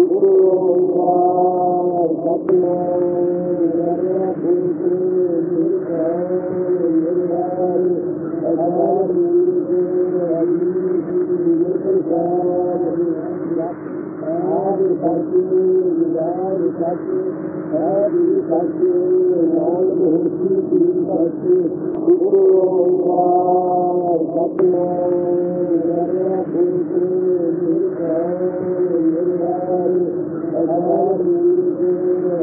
ਗੁਰੂ ਓੰਕਾਰ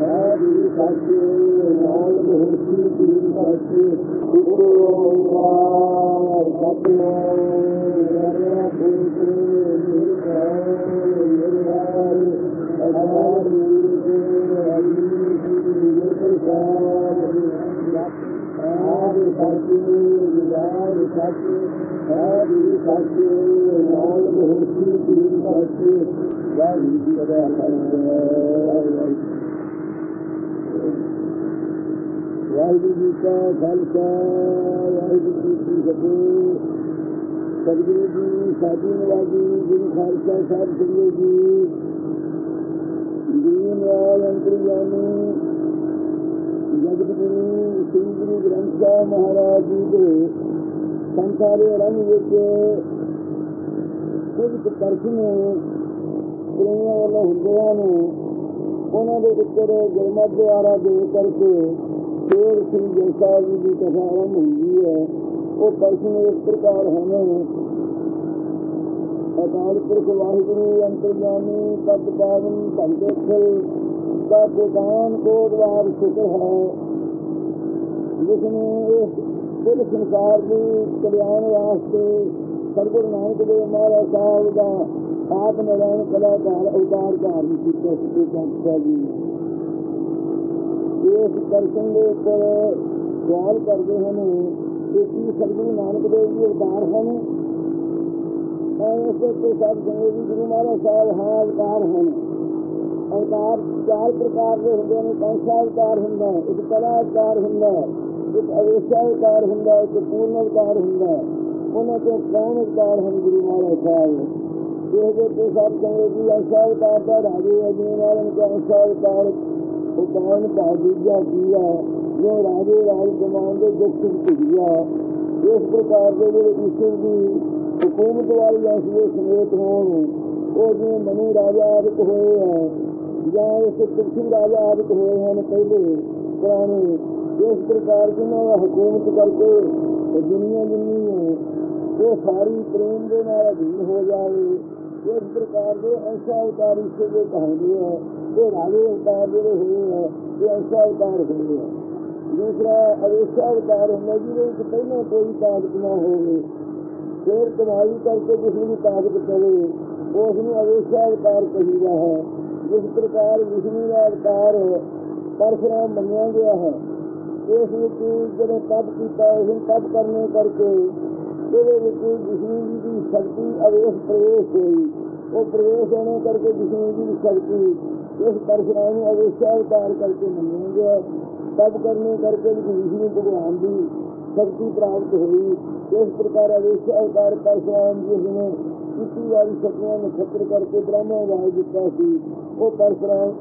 ਵਿਦਾਇ ਸਤਿ ਵਾਹਿਗੁਰੂ ਜੀ ਕਾ ਖਾਲਸਾ, ਵਾਹਿਗੁਰੂ ਜੀ ਕੀ ਫਤਿਹ। ਸਤਿਗੁਰੂ ਜੀ ਸਾਡੀ ਨਵਾਜੀ ਗੁਰੂ ਖਾਲਸਾ ਸਾਹਿਬ ਸਿੰਘ ਜੀ। ਦੀਨ ਵਾਲ ਅੰਤਰਯਾਮੀ ਜਗਤ ਸ੍ਰੀ ਗੁਰੂ ਗ੍ਰੰਥ ਸਾਹਿਬ ਮਹਾਰਾਜ ਜੀ ਦੇ ਸੰਸਾਰੇ ਰੰਗ ਵਿੱਚ ਕੁਝ ਦਰਸ਼ਨ ਪ੍ਰੇਮੀਆਂ ਵੱਲੋਂ ਹੁੰਦਿਆਂ ਨੂੰ। ਉਹਨਾਂ ਦੇ ਉੱਪਰ ਗੁਰਮਤਿ ਦੁਆਰਾ ਦੇ ਕਰਕੇ ਫੇਰ ਸ੍ਰੀ ਗੁਰੂ ਸਾਹਿਬ ਜੀ ਦੀ ਕਥਾ ਆਰੰਭ ਹੁੰਦੀ ਹੈ। ਉਹ ਦਰਸ਼ਨ ਇਸ ਅਕਾਲ ਪੁਰਖ ਵਾਹਿਗੁਰੂ, ਅੰਤਰਜਾਮੀ ਪਦ ਪਾਵਨ, ਭੰਗੇ ਦਾ ਗੋਦਾਨ ਕੋ ਦਵਾਰ ਸ਼ੁਕਰ ਹੈ। ਜਿਸ ਨੇ ਇਸ ਕੁੱਲ ਸੰਸਾਰ ਦੀ ਕਲਿਆਣ ਵਾਸਤੇ ਸਰਗੁਰੂ ਨਾਨਕ ਦੇਵ ਮਹਾਰਾਜ ਸਾਹਿਬ ਦਾ ਆਪ ਨਿਰਣ ਕਲਾਕਾਰ ਅਵਤਾਰ ਧਾਰਨ ਕੀਤਾ ਸੀ। ਜੀ। ਇਸ ਦਰਸ਼ਨ ਦੇ ਉੱਪਰ ਸਵਾਲ ਕਰਦੇ ਹਨ। ਕਿ ਕੀ ਸਤਿਗੁਰੂ ਨਾਨਕ ਦੇਵ ਜੀ ਅਵਤਾਰ ਹਨ। ਮੈਂ ਇਸ ਦੇ ਸਭ ਸੰਗਤ ਜੀ ਗੁਰੂ ਮਹਾਰਾਜ ਸਾਹਿਬ ਹਾਂ ਅਵਤਾਰ ਹਨ। ਅਵਤਾਰ ਚਾਰ ਪ੍ਰਕਾਰ ਦੇ ਹੁੰਦੇ ਨੇ। ਕੌਂਸਾ ਅਵਤਾਰ ਹੁੰਦਾ ਇੱਕ ਕਲਾ ਅਵਤਾਰ ਹੁੰਦਾ ਇੱਕ ਅਵੇਸ਼ਾ ਅਵਤਾਰ ਹੁੰਦਾ ਇੱਕ ਪੂਰਨ ਅਵਤਾਰ ਹੁੰਦਾ ਉਹਨਾਂ ਤੋਂ ਕੌਣ ਅਵਤਾਰ ਹਨ ਗੁਰੂ ਮਹਾਰਾਜ ਸਾਹਿਬ? ਇਹ ਤੇ ਸਭ ਸੰਗਤ ਜੀ ਐਸਾ ਅਵਤਾਰ ਦਾ ਰਾਜੇ ਅਜੀਨ ਵਾਲੇ ਦਾ ਅਵਤਾਰ ਉਹ ਕੌਣ ਬਾਦੂਜਾ ਕੀਆ ਜੋ ਰਾਜੇ ਰਾਜ ਕਮਾਨ ਦੇ ਦੁੱਖ ਭੁਗਿਆ ਇਸ ਪ੍ਰਕਾਰ ਦੇ ਜਿਹੜੇ ਈਸ਼ਵਰ ਦੀ ਹਕੂਮਤ ਵਾਲੀ ਐਸੀ ਸਮੇਤ ਹੋਣ, ਉਹ ਜਿਵੇਂ ਮਨੂ ਰਾਜਾ ਆਦਿਕ ਹੋਏ ਹੈ ਜਾਂ ਇਸ ਤੁਲਸੀ ਰਾਜਾ ਆਦਿਕ ਹੋਏ ਹਨ ਪਹਿਲੇ ਪੁਰਾਣੇ, ਇਸ ਪ੍ਰਕਾਰ ਜਿਹਨਾਂ ਦਾ ਹਕੂਮਤ ਕਰਕੇ ਇਹ ਦੁਨੀਆ ਜਿੰਨੀ ਹੈ, ਉਹ ਸਾਰੀ ਪ੍ਰੇਮ ਦੇ ਨਾਲ ਅਧੀਨ ਹੋ ਜਾਵੇ। ਇਸ ਪ੍ਰਕਾਰ ਦੇ ਐਸਾ ਅਵਤਾਰ ਇਸ ਦੇ ਕਹਾਣੀ ਹੈ ਇਹ ਰਾਜੇ ਅਵਤਾਰ ਜਿਹੜੇ ਹੋਏ ਹੈ ਇਹ ਐਸਾ ਅਵਤਾਰ ਹੋਏ ਹੈ ਦੂਸਰਾ ਅਵੇਸ਼ਾ ਅਵਤਾਰ ਹੁੰਦਾ ਜਿਹਦੇ ਵਿੱਚ ਪਹਿਲਾਂ ਕੋਈ ਤਾਕਤ ਨਾ ਹੋਵੇ ਫਿਰ ਕਮਾਈ ਕਰਕੇ ਕਿਸੇ ਦੀ ਤਾਕਤ ਪਵੇ ਉਸ ਨੂੰ ਅਵੇਸ਼ਾ ਅਵਤਾਰ ਕਹੀਦਾ ਹੈ ਜਿਸ ਪ੍ਰਕਾਰ ਵਿਸ਼ਨੂੰ ਦਾ ਅਵਤਾਰ ਪਰਸ਼ੁਰਾਮ ਮੰਨਿਆ ਗਿਆ ਹੈ ਇਸ ਵਿੱਚ ਜਦੋਂ ਤਪ ਕੀਤਾ ਉਸ ਨੂੰ ਤਪ ਕਰਨੇ ਕਰਕੇ ਉਹਦੇ ਵਿੱਚ ਵਿਸ਼ਨੂੰ ਜੀ ਦੀ ਸ਼ਕਤੀ ਅਵੇਸ਼ ਪ੍ਰਵੇਸ਼ ਹੋਈ ਉਹ ਪ੍ਰਵੇਸ਼ ਹੋਣੇ ਕਰਕੇ ਵਿਸ਼ਨੂੰ ਜੀ ਦੀ ਸ਼ਕਤੀ ਇਸ ਪਰਸ਼ਰਾਮ ਨੂੰ ਅਵੇਸ਼ਾ ਅਵਤਾਰ ਕਰਕੇ ਮੰਨਿਆ ਗਿਆ ਤਪ ਕਰਨੇ ਕਰਕੇ ਵਿਸ਼ਨੂੰ ਭਗਵਾਨ ਦੀ ਸ਼ਕਤੀ ਪ੍ਰਾਪਤ ਹੋਈ। ਇਸ ਪ੍ਰਕਾਰ ਅਵੇਸ਼ ਅਵਤਾਰ ਪਰਸ਼ਰਾਮ ਜੀ ਨੇ ਕੀਤੀ ਵਾਲੀ ਸ਼ਕਤੀਆਂ ਨੂੰ ਖਤਰ ਕਰਕੇ ਬ੍ਰਹਮਾ ਵਾਜ ਦਿੱਤਾ ਸੀ। ਉਹ ਪਰਸ਼ੁਰਾਮ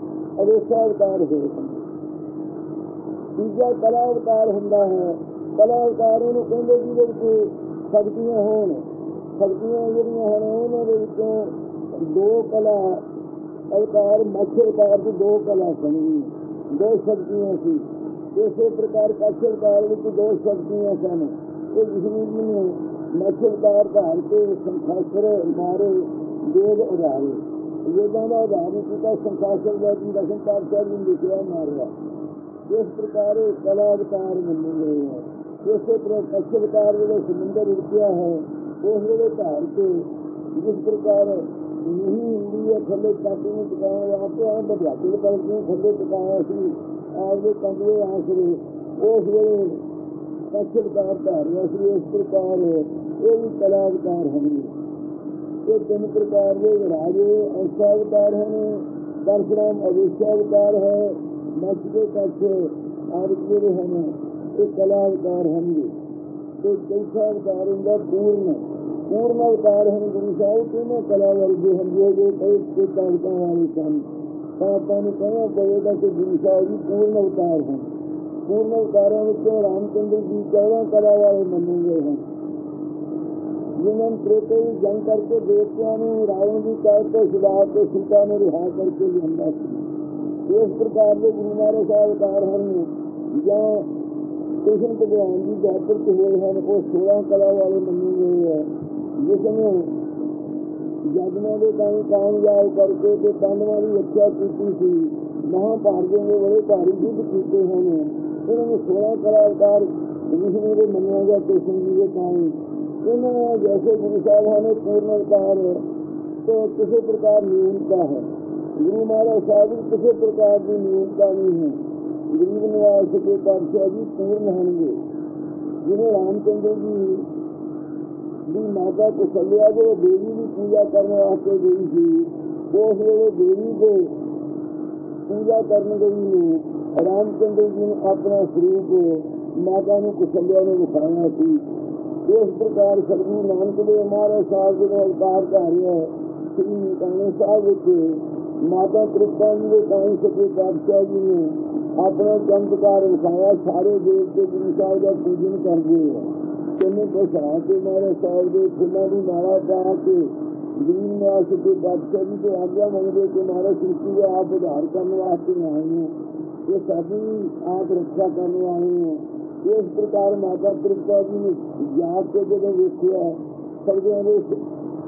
ਅਵੇਸ਼ਾ ਅਵਤਾਰ ਹੋਏ। ਤੀਜਾ ਕਲਾ ਅਵਤਾਰ ਹੁੰਦਾ ਹੈ। ਕਲਾ ਅਵਤਾਰ ਉਹਨੂੰ ਕਹਿੰਦੇ ਜਿਹਦੇ ਵਿੱਚ ਸ਼ਕਤੀਆਂ ਹੋਣ। ਸ਼ਕਤੀਆਂ ਜਿਹੜੀਆਂ ਹਨ, ਉਹਨਾਂ ਦੇ ਵਿੱਚੋਂ ਦੋ ਕਲਾ ਅਵਤਾਰ ਮੱਛ ਅਵਤਾਰ ਦੀ ਦੋ ਕਲਾ ਸਨ ਦੋ ਸ਼ਕਤੀਆਂ ਸੀ। ਇਸੇ ਪ੍ਰਕਾਰ ਕੱਛ ਅਵਤਾਰ ਵਿੱਚ ਦੋ ਸ਼ਕਤੀਆਂ ਸਨ। ਉਹ ਵਿਸ਼ਨੂੰ ਜੀ ਨੇ ਮੱਛਲਦਾਰ ਧਾਰ ਕੇ ਸੰਖਾਸਰ ਮਾਰੇ, ਦੇਵ ਉਧਾਰੇ। ਵੇਦਾਂ ਦਾ ਉਧਾਰਨ ਕੀਤਾ ਸੰਖਾਸਰ ਦਾ ਜੀ ਦਸਮ ਪਾਤਸ਼ਾਹ ਜੀ ਨੇ ਲਿਖਿਆ ਮਾਰਿਆ ਇਸ ਪ੍ਰਕਾਰ ਇਹ ਕਲਾ ਅਵਤਾਰ ਮੰਨੇ ਗਏ ਹੈ ਇਸੇ ਤਰ੍ਹਾਂ ਮੱਛਲਦਾਰ ਜਿਹੜੇ ਸਮੁੰਦਰ ਉੜਿਆ ਹੈ, ਉਸ ਵੇਲੇ ਧਾਰ ਕੇ ਜਿਸ ਪ੍ਰਕਾਰ ਨਹੀਂ ਹੁੰਦੀ ਹੈ ਥੱਲੇ ਕਾਟੀ ਨੂੰ ਟਿਕਾਉਣ ਵਾਸਤੇ ਆ ਬਧਿਆਤੀ ਕਰ ਕੇ ਥੱਲੇ ਟਿਕਾਇਆ ਸੀ ਆਪਦੇ ਕੰਗੇ ਆਸਰੇ ਉਸ ਵੇਲੇ ਮੱਛਲਦਾਰ ਧਾਰਿਆ ਸੀ ਇਸ ਪ੍ਰਕਾਰ ਇਹ ਵੀ ਕਲਾ ਅਵਤਾਰ ਇਹ ਤਿੰਨ ਪ੍ਰਕਾਰ ਦੇ ਰਾਜੇ ਅਵਤਾਰ ਹਨ ਪਰਸਰਾਮ ਅਵਿਸ਼ਾ ਅਵਤਾਰ ਹੈ ਮੱਛ ਦੇ ਕੱਛ ਆਦਿ ਜਿਹੜੇ ਹਨ ਇਹ ਕਲਾ ਅਵਤਾਰ ਹਨ ਤੇ ਚੌਥਾ ਅਵਤਾਰ ਹੁੰਦਾ ਪੂਰਨ। ਪੂਰਨ ਅਵਤਾਰ ਹਨ, ਗੁਰੂ ਸਾਹਿਬ ਕਿਵੇਂ ਕਲਾ ਵਰਗੇ ਹਨ ਜੋ ਕਈ ਤੇ ਕਾਂਤਾਂ ਵਾਲੇ ਸਨ। ਤਾਂ ਆਪਾਂ ਨੂੰ ਕਹਿਣਾ ਪਵੇਗਾ ਕਿ ਗੁਰੂ ਸਾਹਿਬ ਜੀ ਪੂਰਨ ਅਵਤਾਰ ਹਨ। ਪੂਰਨ ਅਵਤਾਰਾਂ ਵਿੱਚੋਂ ਰਾਮਚੰਦਰ ਜੀ 14 ਕਲਾ ਵਾਲੇ ਮੰਨੇ ਗਏ ਹਨ। ਜਿਨ੍ਹਾਂ ਤ੍ਰੇਤੇ ਦੀ ਜੰਗ ਕਰਕੇ ਦੇਵਤਿਆਂ ਨੂੰ, ਰਾਵਣ ਦੀ ਕਾਇਰ ਤੋਂ ਛੁਡਾ ਕੇ ਸੀਤਾ ਨੂੰ ਰਿਹਾ ਕਰਕੇ ਲਿਆਂਦਾ ਸੀ। ਇਸ ਪ੍ਰਕਾਰ ਦੇ ਗੁਰੂ ਮਹਾਰਾਜ ਸਾਹਿਬ ਅਵਤਾਰ ਹਨ, ਜਾਂ ਕ੍ਰਿਸ਼ਨ ਭਗਵਾਨ ਜੀ ਜਾਤਰ ਹੋਏ ਹਨ, ਉਹ 16 ਕਲਾ ਵਾਲੇ ਮੰਨੇ ਜਿਸ ਨੂੰ ਦੇ ਕਾਮ ਕਾਮਯਾਬ ਕਰਕੇ ਤੇ ਪਾਂਡਵਾਂ ਦੀ ਰੱਖਿਆ ਕੀਤੀ ਸੀ ਮਹਾਭਾਰਤ ਦੇ ਬੜੇ ਭਾਰੀ ਯੁੱਧ ਕੀਤੇ ਹਨ ਇਹਨਾਂ ਨੂੰ 16 ਕਲਾ ਅਵਤਾਰ ਵਿਸ਼ਨੂੰ ਦੇ ਮੰਨਿਆ ਗਿਆ ਕ੍ਰਿਸ਼ਨ ਜੀ ਦੇ ਕਾਮ ਇਹਨਾਂ ਨੇ ਜੈਸੇ ਗੁਰੂ ਸਾਹਿਬਾਂ ਨੇ ਪੂਰਨ ਅਵਤਾਰ ਤੋਂ ਕਿਸੇ ਪ੍ਰਕਾਰ ਨਿਯਮਤਾ ਹੈ ਗੁਰੂ ਮਹਾਰਾਜ ਸਾਹਿਬ ਦੀ ਕਿਸੇ ਪ੍ਰਕਾਰ ਦੀ ਨਿਯਮਤਾ ਨਹੀਂ ਹੈ ਗਰੀਬ ਨਿਵਾਸ ਕੇ ਪਾਤਸ਼ਾਹ ਜੀ ਪੂਰਨ ਹੋਣਗੇ ਜਿਵੇਂ ਰਾਮਚੰਦਰ ਜੀ ਦੀ ਮਾਤਾ ਕੋ ਸੱਲਿਆ ਜੋ ਦੇਵੀ ਦੀ ਪੂਜਾ ਕਰਨ ਵਾਸਤੇ ਗਈ ਸੀ। ਉਸ ਵੇਲੇ ਦੇਵੀ ਦੇ ਪੂਜਾ ਕਰਨ ਗਈ ਨੂੰ ਰਾਮਚੰਦਰ ਜੀ ਨੇ ਆਪਣਾ ਸਰੂਪ ਮਾਤਾ ਨੂੰ ਕੁਸਲਿਆ ਨੂੰ ਵਿਖਾਇਆ ਸੀ। ਇਸ ਪ੍ਰਕਾਰ ਸਤਿਗੁਰੂ ਨਾਨਕ ਦੇਵ ਮਹਾਰਾਜ ਸਾਹਿਬ ਜੀ ਦਾ ਅਵਤਾਰ ਧਾਰਿਆ। ਸ੍ਰੀ ਨਿਕਾਣੇ ਸਾਹਿਬ ਵਿੱਚ ਮਾਤਾ ਤ੍ਰਿਪਤਾ ਜੀ ਦੇ ਕਾਇ ਸਕੇ ਪਾਤਸ਼ਾਹ ਜੀ ਨੇ ਆਪਣਾ ਚਮਤਕਾਰ ਵਿਖਾਇਆ। ਸਾਰੇ ਦੇਵਤੇ ਗੁਰੂ ਸਾਹਿਬ ਦਾ ਪੂਜਨ ਕਰਦੇ ਆ ਕਿੰਨੇ ਪਛਾ ਕੇ ਮਹਾਰਾਜ ਸਾਹਿਬ ਦੇ ਫੁੱਲਾਂ ਦੀ ਮਾਲਾ ਪਾ ਕੇ ਗੁਰੂ ਨਿਵਾਸ ਦੇ ਪਾਤਸ਼ਾਹ ਜੀ ਤੋਂ ਆਗਿਆ ਮੰਗਦੇ ਕਿ ਮਹਾਰਾਜ ਸ੍ਰਿਸ਼ਟੀ ਦਾ ਆਪ ਉਧਾਰ ਕਰਨ ਵਾਸਤੇ ਆਏ ਹੋ। ਇਹ ਸਾਡੀ ਆਪ ਰੱਖਿਆ ਕਰਨ ਵਾਲੇ ਹੋ। ਇਸ ਪ੍ਰਕਾਰ ਮਾਤਾ ਤ੍ਰਿਪਤਾ ਜੀ ਨੇ ਜਾਪ ਕੇ ਜਦੋਂ ਵੇਖਿਆ ਸਰਦਿਆਂ ਦੇ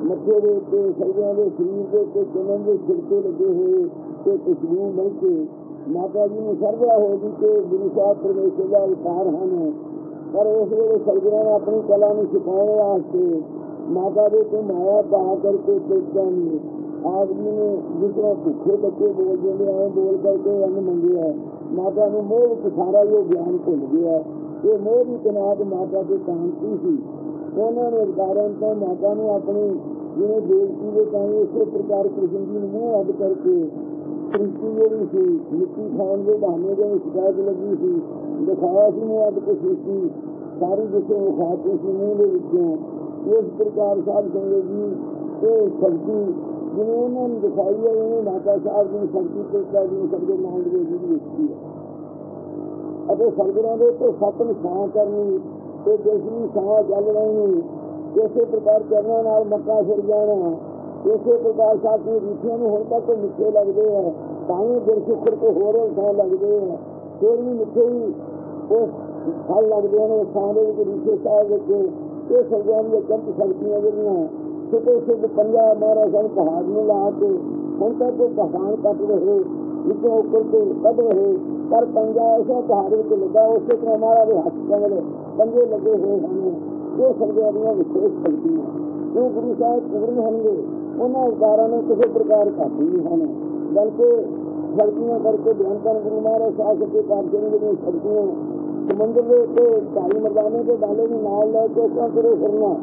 ਮੱਥੇ ਦੇ ਉੱਤੇ ਸਰਦਿਆਂ ਦੇ ਸਰੀਰ ਦੇ ਉੱਤੇ ਚੰਨ ਦੇ ਛਿੜਕੇ ਲੱਗੇ ਹੋਏ ਤੇ ਖੁਸ਼ਬੂ ਮਿਲ ਕੇ ਮਾਤਾ ਜੀ ਨੂੰ ਸਰਦਿਆ ਹੋ ਗਈ ਕਿ ਗੁਰੂ ਸਾਹਿਬ ਪਰਮੇਸ਼ਰ ਦਾ ਅਵਤਾਰ ਹਨ। ਪਰ ਉਸ ਵੇਲੇ ਸਰਦਿਆਂ ਨੇ ਆਪਣੀ ਕਲਾ ਨੂੰ ਛੁਪਾਉਣ ਵਾਸਤੇ ਮਾਤਾ ਦੇ ਤੋਂ ਮਾਇਆ ਪਾ ਕਰਕੇ ਸੋਚਾਂ ਨੇ। ਆਦਮੀ ਨੇ ਜਿਸ ਤਰ੍ਹਾਂ ਭੁੱਖੇ ਬੱਚੇ ਬੋਲ ਜਾਂਦੇ ਆਏ ਬੋਲ ਕਰਕੇ ਅੰਨ ਮੰਗਿਆ। ਮਾਤਾ ਨੂੰ ਮੋਹ ਵਿੱਚ ਸਾਰਾ ਇਹ ਗਿਆਨ ਭੁੱਲ ਗਿਆ। ਇਹ ਮੋਹ ਦੀ ਤਨਾਤ ਮਾਤਾ ਦੇ ਕਾਂਤੀ ਸੀ। ਉਹਨਾਂ ਨੇ ਅਧਿਕਾਰਾਂ ਤੋਂ ਮਾਤਾ ਨੂੰ ਆਪਣੀ ਜਿਵੇਂ ਦੇਵਤੀ ਦੇ ਕਾਈ ਉਸੇ ਪ੍ਰਕਾਰ ਕ੍ਰਿਸ਼ਨ ਜੀ ਨੂੰ ਮੂੰਹ ਅੱਡ ਕਰਕੇ ਸ੍ਰਿਸ਼ਟੀ ਜਿਹੜੀ ਸੀ, ਮਿੱਟੀ ਖਾਣ ਦੇ ਬਹਾਨੇ ਦੇ ਸ਼ਿਕਾਇਤ ਲੱਗੀ ਸੀ। ਦਿਖਾਇਆ ਸੀ ਮੂੰਹ ਅੱਜ ਕੁਛ ਸ੍ਰਿਸ਼ਟੀ ਸਾਰੀ ਜਿਸੇ ਵਿਖਾਤੀ ਸੀ ਮੂੰਹ ਦੇ ਵਿੱਚੋਂ ਇਸ ਪ੍ਰਕਾਰ ਸਾਧ ਸੰਗਤ ਜੀ, ਇਹ ਸ਼ਕਤੀ ਜਿਵੇਂ ਉਹਨਾਂ ਨੂੰ ਦਿਖਾਈ ਹੈ ਉਹ ਮਾਤਾ ਸਾਹਿਬ ਦੀ ਸ਼ਕਤੀ ਤੇ ਸਾਡੀ ਸਭ ਦੇ ਨਾਮ ਦੇ ਵਿੱਚ ਦਿੱਤੀ ਹੈ। ਅਤੇ ਸਰਗੁਰਾਂ ਦੇ ਤੋਂ ਸੱਤ ਨਿਸ਼ਾਨ ਕਰਨੀ, ਤੇ ਜਿਸਨੀ ਸਾਹ ਚੱਲ ਰਹੀ ਇਸੇ ਪ੍ਰਕਾਰ ਚਰਨਾਂ ਨਾਲ ਮੱਕਾ ਫਿਰ ਜਾਣਾ, ਇਸੇ ਪ੍ਰਕਾਰ ਸਾਹਿਬ ਦੀ ਰੀਠੀਆਂ ਨੂੰ ਹੁਣ ਤੱਕ ਮਿੱਠੇ ਲੱਗਦੇ ਆ, ਤਾਂ ਹੀ ਦਿਲ ਸੁਖਰ ਕੋ ਹੋਰ ਸਾਹ ਲੱਗਦੇ ਆ। ਫਿਰ ਵੀ ਮਿੱਠੇ ਹੀ ਉਹ ਫਲ ਲੱਗਦੇ ਨੇ ਸਾਹ ਦੇ ਵਿੱਚ ਰੀਠੇ ਸਾਹ ਵਿੱਚ ਇਹ ਸਰਗੁਰਾਂ ਦੀਆਂ ਕੰਤ ਸ਼ਕਤੀਆਂ ਜਿਹੜੀਆਂ ਛੋਟੇ ਛੋਟੇ ਪੰਜਾ ਮਹਾਰਾਜ ਸਾਹਿਬ ਪਹਾੜ ਨੂੰ ਲਾ ਕੇ, ਹੁਣ ਤੱਕ ਉਹ ਪਹਾੜ ਕੱਟ ਰਹੇ, ਵਿੱਚੋਂ ਉੱਪਰ ਤੋਂ ਕੱਢ ਰਹੇ, ਪਰ ਪੰਜਾ ਐਸਾ ਪਹਾੜ ਵਿੱਚ ਲੱਗਾ, ਉਸੇ ਤਰ੍ਹਾਂ ਮਹਾਰਾਜ ਦੇ ਹੱਥ ਕੰਗਲੇ ਪੰਜੇ ਲੱਗੇ ਹੋਏ ਹਨ। ਇਹ ਸਰਗੁਰਾਂ ਦੀਆਂ ਵਿਸ਼ੇਸ਼ ਸ਼ਕਤੀਆਂ ਜੋ ਗੁਰੂ ਸਾਹਿਬ ਪੂਰਨ ਹੋਣਗੇ, ਉਹਨਾਂ ਅਵਤਾਰਾਂ ਨੂੰ ਕਿਸੇ ਪ੍ਰਕਾਰ ਘੱਟ ਨਹੀਂ ਹਨ ਬਲਕਿ ਸ਼ਕਤੀਆਂ ਕਰਕੇ ਬਿਆਨ ਕਰਨ ਗੁਰੂ ਮਹਾਰਾਜ ਸਾਹਿਬ ਦੇ ਕਾਰਜ ਜਿਹੜੀਆਂ ਸ਼ਕਤੀਆਂ ਸਮੁੰਦਰ ਦੇ ਉੱਤੇ ਭਾਈ ਮਰਦਾਨੇ ਦੇ ਬਾਲੇ ਨੂੰ ਨਾਲ ਲੈ ਕੇ ਉਸਾਂ ਤੁਰੇ ਫਿਰਨਾ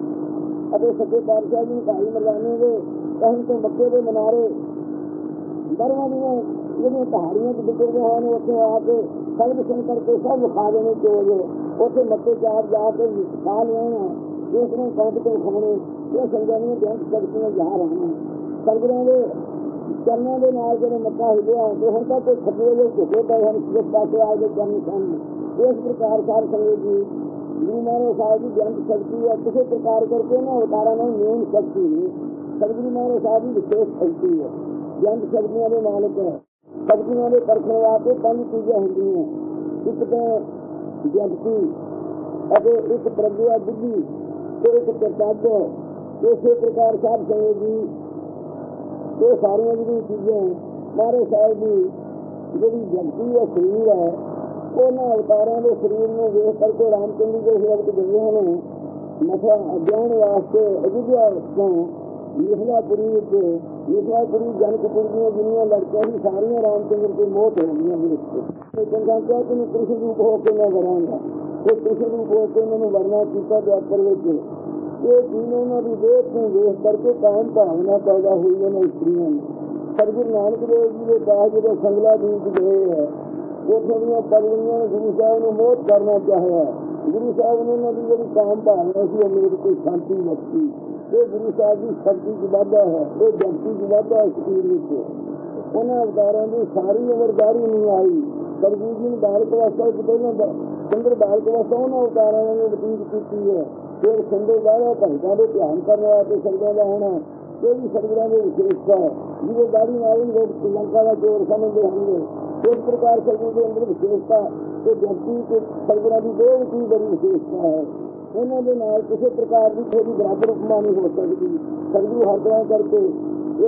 ਅਤੇ ਸੱਚੇ ਪਾਤਸ਼ਾਹ ਜੀ ਭਾਈ ਮਰਦਾਨੇ ਦੇ ਕਹਿਣ ਤੋਂ ਮੱਕੇ ਦੇ ਮਨਾਰੇ ਦਰਵਾਂ ਦੀਆਂ ਜਿਹੜੀਆਂ ਪਹਾੜੀਆਂ ਚ ਵਿਚਰਦੇ ਹਨ ਉੱਥੇ ਆ ਕੇ ਸਭ ਸੁਣ ਕਰਕੇ ਸਭ ਵਿਖਾ ਦੇਣੇ ਚੋਜ ਉੱਥੇ ਮੱਕੇ ਚਾਰ ਜਾ ਕੇ ਖਾ ਲੈਣਾ ਜਿਸ ਨੂੰ ਕੰਧ ਤੋਂ ਖਾਣੇ ਇਹ ਸੰਗਾਨੀਆਂ ਬੈਂਕ ਸ਼ਕਤੀਆਂ ਜਾ ਰਹੀਆਂ ਸੰਗਰਾਂ ਦੇ ਚਰਨਾਂ ਦੇ ਨਾਲ ਜਿਹੜੇ ਮੱਕਾ ਹਿਲਿਆ ਤੇ ਹੁਣ ਤੱਕ ਖੱਬੇ ਦੇ ਝੁਕੇ ਪਏ ਹਨ। ਜਿਸ ਪਾਸੇ ਆ ਕੇ ਚਰਨ ਸਨ ਇਸ ਪ੍ਰਕਾਰ ਸਾਰ ਸੰਗਤ ਜੀ ਗੁਰੂ ਮਹਾਰਾਜ ਸਾਹਿਬ ਦੀ ਜੰਤ ਸ਼ਕਤੀ ਹੈ, ਕਿਸੇ ਪ੍ਰਕਾਰ ਕਰਕੇ ਨਾ ਅਵਤਾਰਾਂ ਨਾਲ ਨਿਯਮ ਸ਼ਕਤੀ ਨਹੀਂ। ਸਤਿਗੁਰੂ ਮਹਾਰਾਜ ਸਾਹਿਬ ਦੀ ਵਿਸ਼ੇਸ਼ ਸ਼ਕਤੀ ਹੈ। ਜੰਤ ਸ਼ਕਤੀਆਂ ਦੇ ਮਾਲਕ ਹੈ। ਸ਼ਕਤੀਆਂ ਦੇ ਪਰਖਣ ਵਾਸਤੇ ਪੰਜ ਚੀਜ਼ਾਂ ਹੁੰਦੀਆਂ ਇੱਕ ਤਾਂ ਜਗਤੀ ਅਤੇ ਇੱਕ ਪ੍ਰਗਿਆ ਬੁੱਧੀ, ਤੇ ਇੱਕ ਕਰਤੱਵ ਇਸੇ ਪ੍ਰਕਾਰ ਸਾਹਿਬ ਸੰਗਤ ਜੀ ਇਹ ਸਾਰੀਆਂ ਜਿਹੜੀਆਂ ਚੀਜ਼ਾਂ ਮਾਰੇ ਸਾਹਿਬ ਦੀ ਜਿਹੜੀ ਜੰਤੀ ਹੈ, ਸਰੀਰ ਹੈ ਉਹਨਾਂ ਅਵਤਾਰਾਂ ਦੇ ਸਰੀਰ ਨੂੰ ਵੇਖ ਕਰਕੇ ਰਾਮਚੰਦਰ ਜੀ ਦੇ ਵਕਤ ਗਏ ਨੇ। ਮਥਾ ਅਧਿਆਨ ਵਾਸਤੇ ਅਜਿਹਾ ਤੋਂ ਮਿਥਲਾਪੁਰੀ ਵਿੱਚ ਮਿਥਲਾਪੁਰੀ ਜਨਕਪੁਰ ਦੀਆਂ ਜਿੰਨੀਆਂ ਲੜਕੀਆਂ ਸੀ, ਸਾਰੀਆਂ ਰਾਮਚੰਦਰ ਦੇ ਮੋਹ ਤੇ ਹੁੰਦੀਆਂ ਸੀ ਤੇ ਚੰਗਾ ਕਿਹਾ ਕਿ ਮੈਂ ਕ੍ਰਿਸ਼ਨ ਰੂਪ ਹੋ ਕੇ ਮੈਂ ਵਰਾਂਗਾ। ਤੇ ਕ੍ਰਿਸ਼ਨ ਰੂਪ ਹੋ ਕੇ ਮੈਨੂੰ ਵਰਨਾ ਕੀਤਾ ਦੁਆਪਰ ਵਿੱਚ। ਇਹ ਚੀਜ਼ ਉਹਨਾਂ ਦੀ ਦੇਹ ਨੂੰ ਵੇਖ ਕਰਕੇ ਕਾਮ ਭਾਵਨਾ ਪੈਦਾ ਹੋਈ ਉਹਨਾਂ ਇਸਤਰੀਆਂ ਨੂੰ ਸਰਗੁਰੂ ਨਾਨਕ ਦੇਵ ਜੀ ਦੇ ਬਾਅਦ ਜਦੋਂ ਸੰਗਲਾ ਦੀਪ ਗਏ ਹੈ ਉੱਥੇ ਦੀਆਂ ਪਗੜੀਆਂ ਨੇ ਗੁਰੂ ਸਾਹਿਬ ਨੂੰ ਮੋਹ ਕਰਨਾ ਚਾਹਿਆ, ਗੁਰੂ ਸਾਹਿਬ ਨੇ ਉਹਨਾਂ ਦੀ ਜਿਹੜੀ ਕਾਮ ਭਾਵਨਾ ਸੀ ਉਹ ਮੇਰੇ ਕੋਈ ਸ਼ਾਂਤੀ ਬਖਸ਼ੀ ਇਹ ਗੁਰੂ ਸਾਹਿਬ ਦੀ ਸ਼ਕਤੀ ਦੀ ਵਾਧਾ ਹੈ, ਇਹ ਜਗਤੀ ਦੀ ਵਾਧਾ ਹੈ ਸਰੀਰ ਵਿੱਚ। ਉਹਨਾਂ ਅਵਤਾਰਾਂ ਦੀ ਸਾਰੀ ਉਮਰਦਾਰੀ ਨਹੀਂ ਆਈ। ਸਰਜੀਤ ਜੀ ਨੇ ਬਾਲਕ ਅਵਸਥਾ ਵਿੱਚ ਪਹਿਲਾਂ ਚੰਦਰ ਬਾਲਕ ਅਵਸਥਾ ਉਹਨਾਂ ਅਵਤਾਰਾਂ ਨੇ ਬਤੀਤ ਕੀਤੀ ਹੈ। ਫਿਰ ਸੰਦੇ ਬਾਹਰੋਂ ਭਗਤਾਂ ਦੇ ਧਿਆਨ ਕਰਨ ਵਾਸਤੇ ਸਰਦਾਂ ਦਾ ਹੋਣਾ ਇਹ ਵੀ ਸਰਦਾਂ ਦੇ ਵਿਸ਼ੇਸ਼ਤਾ ਹੈ। ਜਿਹਦੇ ਦਾੜੀ ਨਾਲ ਹੀ ਲੋਕ ਲੰਕਾ ਦਾ ਜੋਰ ਸਮਝਦੇ ਹਨ। ਇਸ ਪ੍ਰਕਾਰ ਸਰਦਾਂ ਦੇ ਅੰਦਰ ਵਿਸ਼ੇਸ਼ਤਾ ਤੇ ਵਿਅਕਤੀ ਤੇ ਸਰਦਾਂ ਦੀ ਦੋ ਕੀ ਬੜੀ ਵਿਸ਼ੇਸ਼ਤਾ ਹੈ। ਉਹਨਾਂ ਦੇ ਨਾਲ ਕਿਸੇ ਪ੍ਰਕਾਰ ਦੀ ਕੋਈ ਬਰਾਬਰ ਉਪਮਾ ਨਹੀਂ ਹੋ ਸਕਦੀ। ਸਰਦੂ ਹਰ ਤਰ੍ਹਾਂ ਕਰਕੇ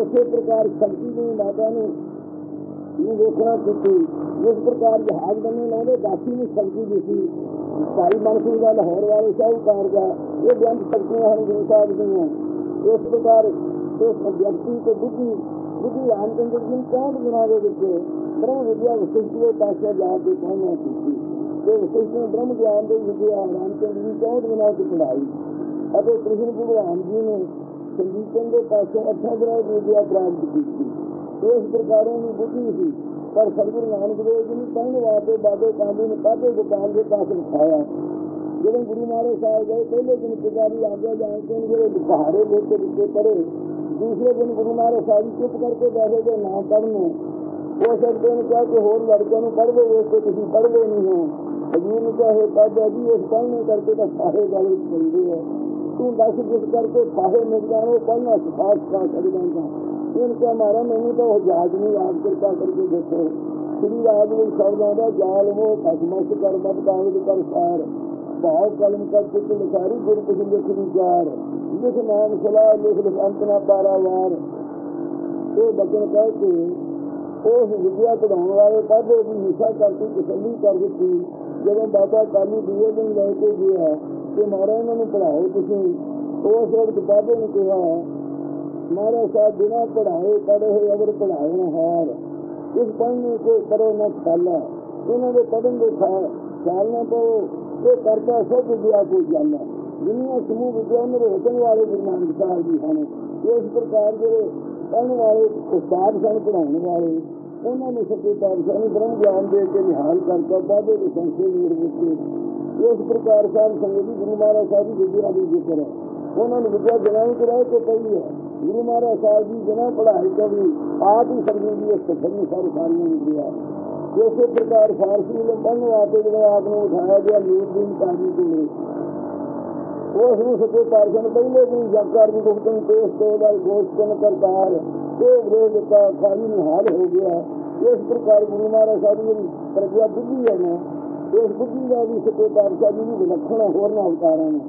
ਇਸੇ ਪ੍ਰਕਾਰ ਸ਼ਕਤੀ ਦੀ ਮਾਤਾ ਨੂੰ ਇਹ ਵੇਖਣਾ ਕੀਤੀ ਇਸ ਪ੍ਰਕਾਰ ਜਹਾਜ਼ ਬੰਨੇ ਲਾਉਂਦੇ ਦਾਸੀ ਨੂੰ ਸ਼ਕਤੀ ਦਿੱਤੀ। ਭਾਈ ਮਨਸੂਰ ਦਾ ਲਾਹੌਰ ਵਾਲੇ ਸ਼ਾਹੂਕਾਰ ਦਾ ਇਹ ਬੇਅੰਤ ਸ਼ਕਤੀਆਂ ਹਨ ਗੁਰੂ ਸਾਹਿਬ ਦੀਆਂ। ਇਸ ਪ੍ਰਕਾਰ ਇਸ ਵਿਅਕਤੀ ਤੇ ਬੁੱਧੀ ਬੁੱਧੀ ਰਾਮਚੰਦਰ ਜੀ ਨੂੰ ਕੌਣ ਗੁਣਾ ਦੇ ਵਿੱਚ ਬ੍ਰਹਮ ਵਿਦਿਆ ਵਿਸ਼ਿਸ਼ਟ ਦੇ ਪਾਸੇ ਜਾ ਕੇ ਪਹੁੰਚਣਾ ਕੀਤੀ। ਤੇ ਵਿਸ਼ਿਸ਼ਟ ਬ੍ਰਹਮ ਗਿਆਨ ਦੇ ਵਿਦਿਆ ਰਾਮਚੰਦਰ ਜੀ ਚੌਂਹਠ ਦਿਨਾਂ ਦੀ ਪੜਾਈ ਅਤੇ ਕ੍ਰਿਸ਼ਨ ਭਗਵਾਨ ਜੀ ਨੇ ਸੰਗੀਤਨ ਦੇ ਪਾਸੇ ਅੱਠਾਂ ਦਿਨਾਂ ਦੀ ਵਿਦਿਆ ਪ੍ਰਾਪਤ ਕੀਤੀ। ਇਸ ਪ੍ਰਕਾਰਾਂ ਦੀ ਬੁੱਧੀ ਸੀ। ਪਰ ਸਤਿਗੁਰੂ ਨਾਨਕ ਦੇਵ ਜੀ ਨੇ ਪਹਿਨ ਵਾਸਤੇ ਬਾਬੇ ਕਾਂਦੀ ਨੇ ਕਾਦੇ ਗੋਪਾਲ ਦੇ ਪਾਸ ਲਿਖਾਇਆ ਜਦੋਂ ਗੁਰੂ ਮਹਾਰਾਜ ਸਾਹਿਬ ਗਏ, ਪਹਿਲੇ ਦਿਨ ਪਿਤਾਰੀ ਆਗਿਆ ਜਾਣ ਕਿ ਜਿਹੜੇ ਪਹਾੜੇ ਲੈ ਕੇ ਦਿੱਤੇ ਕਰੇ ਦੂਸਰੇ ਦਿਨ ਗੁਰੂ ਮਹਾਰਾਜ ਸਾਹਿਬ ਜੀ ਚੁੱਪ ਕਰਕੇ ਬੈਠੇ ਤੇ ਨਾ ਪੜਨ ਉਹ ਸ਼ਬਦ ਨੇ ਕਿਹਾ ਕਿ ਹੋਰ ਲੜਕਿਆਂ ਨੂੰ ਪੜ੍ਹਦੇ ਵੇਖ ਕੇ ਤੁਸੀਂ ਪੜ੍ਹਦੇ ਨਹੀਂ ਹੋ। ਹਜੂਰ ਨੂੰ ਕਹੇ ਪਾਦਾ ਜੀ, ਇਸ ਪੜ੍ਹਨੇ ਕਰਕੇ ਤਾਂ ਸਾਰੇ ਗੱਲ ਵਿੱਚ ਹੈ। ਤੂੰ ਦੱਸ ਜਿਸ ਕਰਕੇ ਫਾਹੇ ਮਿਲ ਜਾਣੋ ਪੜ੍ਹਨਾ ਸਿਖਾ ਸਿਖਾ ਸਕਦਾ ਇਹਨ ਕਿਹਾ ਮਾਰਾ ਮੈਨੂੰ ਤਾਂ ਉਹ ਜਾਜ ਨਹੀਂ ਯਾਦ ਕਿਰਪਾ ਕਰਕੇ ਦੇਖੋ। ਸ੍ਰੀ ਰਾਜ ਨੂੰ ਸ਼ਬਦਾਂ ਦਾ ਜਾਲ ਮੋ ਖਸਮਸ ਕਰ ਮਤ ਕਾਂਗਦ ਕਰ ਸਾਰ। ਭਾਵ ਕਲਮ ਕਰ ਚਿੱਤ ਲਿਖਾਰੀ ਗੁਰ ਕੁਝ ਲਿਖ ਵਿਚਾਰ ਲਿਖ ਨਾਮ ਸਲਾਹ, ਲਿਖ ਲਿਖ ਅੰਤ ਨਾ ਪਾਰਾਵਾਰ। ਇਹ ਬਚਨ ਕਹਿ ਕੇ ਉਸ ਵਿਦਿਆ ਪੜਾਉਣ ਵਾਲੇ ਪਾਦੇ ਦੀ ਨਿਸ਼ਾ ਕਰਕੇ ਤਸੱਲੀ ਕਰ ਦਿੱਤੀ ਜਦੋਂ ਬਾਬਾ ਕਾਲੀ ਦੂਏ ਦਿਨ ਲੈ ਕੇ ਗਿਆ ਕਿ ਮਾਰਾ ਇਹਨਾਂ ਨੂੰ ਪੜਾਓ ਤੁਸੀਂ, ਉਸ ਵਕਤ ਬਾਬੇ ਨੇ ਕਿਹਾ, ਮਹਾਰਾਜ ਸਾਹਿਬ, ਬਿਨਾ ਪੜਾਏ ਪੜੇ ਹੋਏ ਅਗਰ ਪੜਾਏ ਹਾਰ, ਇਸ ਪੜ੍ਹਨੇ ਕੋ ਕਰੋ ਨਾ ਖਾਲਾ ਇਹਨਾਂ ਦੇ ਪੜਨ ਦੇ ਖਿਆਲ ਨਾ ਪਓ, ਇਹ ਕਰਤਾ ਸਭ ਵਿਦਿਆ ਕੋ ਜਾਣਾ। ਦੁਨੀਆ ਸਮੂਹ ਵਿਦਿਆ ਨੂੰ ਰੋਕਣ ਵਾਲੇ ਗੁਰੂ ਨਾਨਕ ਸਾਹਿਬ ਜੀ ਹਨ, ਇਸ ਪ੍ਰਕਾਰ ਜਿਹੜੇ ਪੜ੍ਹਨ ਵਾਲੇ ਉਸਤਾਦ ਸਨ ਪੜਾਉਣ ਵਾਲੇ, ਉਹਨਾਂ ਨੂੰ ਸੱਚੇ ਪਾਤਸ਼ਾਹ ਨੂੰ ਬ੍ਰਹਮ ਗਿਆਨ ਦੇ ਕੇ ਨਿਹਾਲ ਕਰਤਾ ਬਾਬੇ ਦੇ ਸੰਸੇ ਨੂਰ ਵਿੱਚ ਇਸ ਪ੍ਰਕਾਰ ਸਾਹਿਬ ਸੰਗਤ ਜੀ ਗੁਰੂ ਮਹਾਰਾਜ ਸਾਹਿਬ ਦੀ ਵਿਦਿਆ ਦੀ ਜ਼ਿਕਰ ਹੈ। ਉਹਨਾਂ ਨੂੰ ਵਿਦਿਆ ਜਨਾਈ ਕਰਾਏ ਤੋਂ ਕਹੀ ਹੈ। ਗੁਰੂ ਮਹਾਰਾਜ ਸਾਹਿਬ ਜੀ ਬਿਨਾਂ ਪੜ੍ਹਾਈ ਤੋਂ ਵੀ ਆਪ ਹੀ ਸਮਝੀ ਦੀ ਇਸ ਸਫਰ ਨੂੰ ਸਾਰੀ ਸਾਰੀਆਂ ਵਿਦਿਆ ਇਸੇ ਪ੍ਰਕਾਰ ਫਾਰਸੀ ਨੂੰ ਪੜ੍ਹਨ ਜਦੋਂ ਆਪ ਨੂੰ ਉਠਾਇਆ ਗਿਆ ਨੂਰਦੀਨ ਕਾਜੀ ਕੋਲੇ ਉਸ ਨੂੰ ਸੱਚੇ ਪਾਤਸ਼ਾਹ ਨੇ ਪਹਿਲੇ ਦਿਨ ਜਗਕਾਰ ਦੀ ਗੁਪਤਨ ਪੇਸ਼ ਤੇ ਦਾ ਗੋਸ਼ਤਨ ਕਰਤਾਰ ਇਹ ਵਿਰੋਧ ਦਾ ਖਾਲੀ ਨਿਹਾਲ ਹੋ ਗਿਆ। ਇਸ ਪ੍ਰਕਾਰ ਗੁਰੂ ਮਹਾਰਾਜ ਸਾਹਿਬ ਦੀ ਪ੍ਰਗਿਆ ਬੁੱਧੀ ਹੈ ਨਾ, ਇਸ ਬੁੱਧੀ ਦਾ ਵੀ ਸੱਚੇ ਪਾਤਸ਼ਾਹ ਜੀ ਦੀ ਵਿਲੱਖਣ ਹੋਰ ਨਾ ਅਵਤਾਰਾਂ ਨੇ।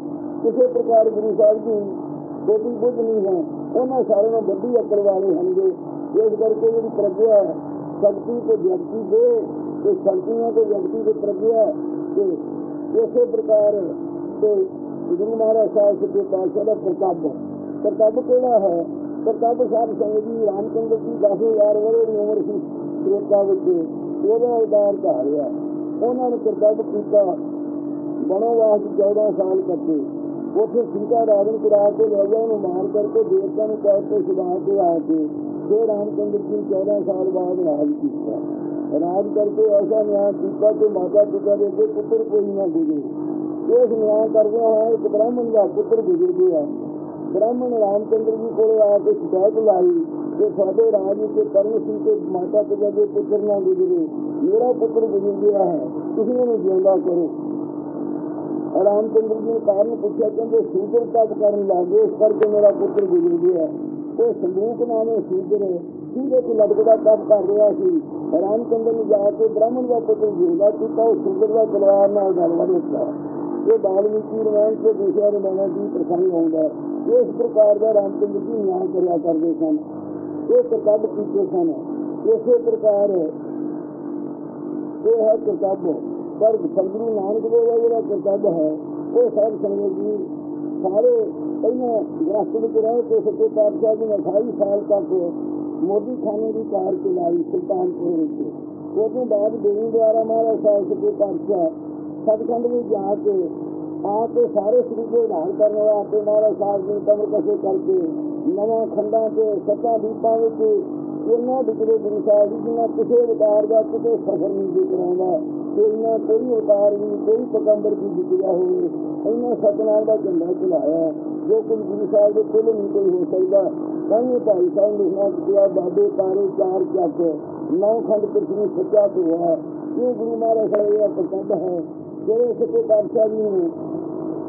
ਕਿਸੇ ਪ੍ਰਕਾਰ ਗੁਰੂ ਸਾਹਿਬ ਦੀ ਛੋਟੀ ਬੁੱਧ ਨਹੀਂ ਹੈ, ਉਹਨਾਂ ਸਾਰਿਆਂ ਨੂੰ ਵੱਡੀ ਅਕਲ ਵਾਲੇ ਹਨਗੇ ਇਸ ਕਰਕੇ ਜਿਹੜੀ ਪ੍ਰਗਿਆ ਹੈ, ਸ਼ਕਤੀ ਤੇ ਵਿਅਕਤੀ ਦੇ, ਤੇ ਸ਼ਕਤੀਆਂ ਤੇ ਵਿਅਕਤੀ ਦੇ ਪ੍ਰਗਿਆ ਤੇ ਇਸੇ ਪ੍ਰਕਾਰ ਤੇ ਗੁਰੂ ਮਹਾਰਾਜ ਸਾਹਿਬ ਸੱਚੇ ਪਾਤਸ਼ਾਹ ਦਾ ਕਰਤੱਵ ਕਰਤੱਵ ਕਿਹੜਾ ਹੈ। ਕਰਤੱਵ ਸਾਹਿਬ ਸੰਗਤ ਜੀ ਰਾਮਚੰਦਰ ਜੀ 10000 ਵਰੇ ਦੀ ਉਮਰ ਸੀ ਤ੍ਰੇਤਾ ਵਿੱਚ। ਉਹਦਾ ਉਦਾਰ ਧਾਰਿਆ ਉਹਨਾਂ ਨੇ ਕਰਤੱਵ ਕੀਤਾ ਬਣੋਵਾਸ 14 ਸਾਲ ਕੱਟੇ। ਉੱਥੇ ਸੀਤਾ ਰਾਜਨ ਕਰਾ ਕੇ ਲੈ ਗਿਆ ਉਹਨੂੰ ਮਾਰ ਕਰਕੇ ਦੇਵਤਾ ਨੂੰ ਕਹਿ ਕੇ ਸੁਭਾ ਕੇ ਆ ਕੇ ਫਿਰ ਰਾਮਚੰਦਰ ਜੀ 14 ਸਾਲ ਬਾਅਦ ਰਾਜ ਕੀਤਾ। ਰਾਜ ਕਰਕੇ ਐਸਾ ਨਿਆਂ ਕੀਤਾ ਕਿ ਮਾਤਾ ਪਿਤਾ ਦੇ ਅੱਗੇ ਪੁੱਤਰ ਕੋਈ ਨਾ ਗੁਜ਼ਰੇ ਇਸ ਨਿਆਂ ਕਰਦੇ ਹੋਏ ਇੱਕ ਬ੍ਰਾਹਮਣ ਦਾ ਪੁੱਤਰ ਗੁਜ਼ਰ ਗਿਆ। ਬ੍ਰਾਹਮਣ ਰਾਮਚੰਦਰ ਜੀ ਕੋਲ ਆ ਕੇ ਸ਼ਿਕਾਇਤ ਲਾਈ ਕਿ ਸਾਡੇ ਰਾਜ ਵਿੱਚ ਕਰਨ ਸਿੰਘ ਤੇ ਮਾਤਾ ਪਿਤਾ ਦੇ ਪੁੱਤਰ ਨਾ ਗੁਜ਼ਰੇ। ਮੇਰਾ ਪੁੱਤਰ ਗੁਜ਼ਰ ਗਿਆ ਹੈ, ਤੁਸੀਂ ਉਹਨੂੰ ਜਿਉਂਦਾ ਕਰੋ। ਰਾਮਚੰਦਰ ਜੀ ਨੇ ਕਾਰਨ ਪੁੱਛਿਆ, ਕਹਿੰਦੇ ਸੂਦਰ ਤਪ ਕਰਨ ਲੱਗੇ ਇਸ ਕਰਕੇ ਮੇਰਾ ਪੁੱਤਰ ਗੁਜ਼ਰ ਗਿਆ। ਉਹ ਸੰਦੂਕ ਨਾਮੇ ਸੂਦਰ ਜਿਹਦੇ ਕੋ ਲੜਕਦਾ ਕੰਮ ਕਰ ਰਿਹਾ ਸੀ? ਰਾਮਚੰਦਰ ਨੇ ਜਾ ਕੇ ਬ੍ਰਾਹਮਣ ਦਾ ਪੁੱਤਰ ਜਿਉਂਦਾ ਕੀਤਾ, ਉਹ ਸੂਦਰ ਦਾ ਤਲਵਾਰ ਨਾਲ ਗਲ ਕੀਤਾ। ਇਹ ਬਾਲਮੀਕੀ ਰਮਾਇਣ ਤੇ ਦੂਸਰਾ ਰਮਾਇਣ ਦੀ ਪ੍ਰਸੰਗ ਆਉਂਦਾ ਇਸ ਪ੍ਰਕਾਰ ਦਾ ਰਾਮਚੰਦਰ ਜੀ ਨਿਆਂ ਕਰਿਆ ਕਰਦੇ ਸਨ। ਇਹ ਕਰਤੱਵ ਕੀਤੇ ਸਨ। ਇਸੇ ਪ੍ਰਕਾਰ ਇਹ ਹੈ ਕਰਤੱਵ ਪਰ ਸਤਿਗੁਰੂ ਨਾਨਕ ਦੇਵ ਜਿਹੜਾ ਕਰਤੱਵ ਹੈ, ਉਹ ਸਭ ਸੰਗਤ ਜੀ ਸਾਰੇ ਪਹਿਲਾਂ ਗ੍ਰਸਤ ਵਿੱਚ ਰਹੇ ਤੇ ਸੱਚੇ ਪਾਤਸ਼ਾਹ ਜੀ ਨੇ 28 ਸਾਲ ਤੱਕ ਮੋਦੀ ਖਾਨੇ ਦੀ ਕਾਰ ਚਲਾਈ ਸੁਲਤਾਨਪੁਰ ਵਿੱਚ। ਉਸ ਤੋਂ ਬਾਅਦ ਦੇਵੀ ਦੁਆਰਾ ਮਹਾਰਾਜ ਸਾਹਿਬ ਸੱਚੇ ਪਾਤਸ਼ਾਹ ਸਤਖੰਡ ਵਿੱਚ ਜਾ ਕੇ ਆ ਕੇ ਸਾਰੇ ਸ੍ਰੀ ਦੇ ਧਾਰ ਕਰਨ ਵਾਸਤੇ ਮਹਾਰਾਜ ਸਾਹਿਬ ਜੀ ਕਮਰ ਕਸੇ ਕਰਕੇ ਨਵਾਂ ਖੰਡਾਂ ਤੇ ਸੱਤਾ ਦੀਪਾਂ ਵਿੱਚ ਇਹਨਾਂ ਵਿਚਲੇ ਗੁਰੂ ਸਾਹਿਬ ਜੀ ਜਿਨ੍ਹਾਂ ਕਿਸੇ ਵਿਕਾਰ ਦਾ ਕਿਤੇ ਸਫਰ ਨਹੀਂ ਦੇ ਕਰਾਉਂਦਾ, ਤੇ ਕੋਈ ਉਤਾਰ ਨਹੀਂ, ਕੋਈ ਪਕੰਬਰ ਦੀ ਵਿਚਿਆ ਹੋਵੇ। ਇਹਨਾਂ ਸਤਨਾਮ ਦਾ ਝੰਡਾ ਚਲਾਇਆ। ਜੋ ਕੁਝ ਗੁਰੂ ਸਾਹਿਬ ਦੇ ਕੋਲ ਨਹੀਂ ਕੋਈ ਹੋ ਸਕਦਾ। ਕਹਿੰਦੇ ਭਾਈ ਸਾਹਿਬ ਨੇ ਲਿਖਣਾ ਕਿਹਾ, ਬਾਬੇ ਤਾਰੇ ਚਾਰ ਚੱਕ, ਨੌ ਖੰਡ ਕਿਰਤਨੀ ਸੱਚਾ ਹੋਇਆ ਇਹ ਗੁਰੂ ਮਹਾਰਾਜ ਸਾਹਿਬ ਦਾ ਪਸੰਦ ਹੈ। ਜਿਹੜੇ ਸੱਚੇ ਪਾਤਸ਼ਾਹ ਜੀ ਨੇ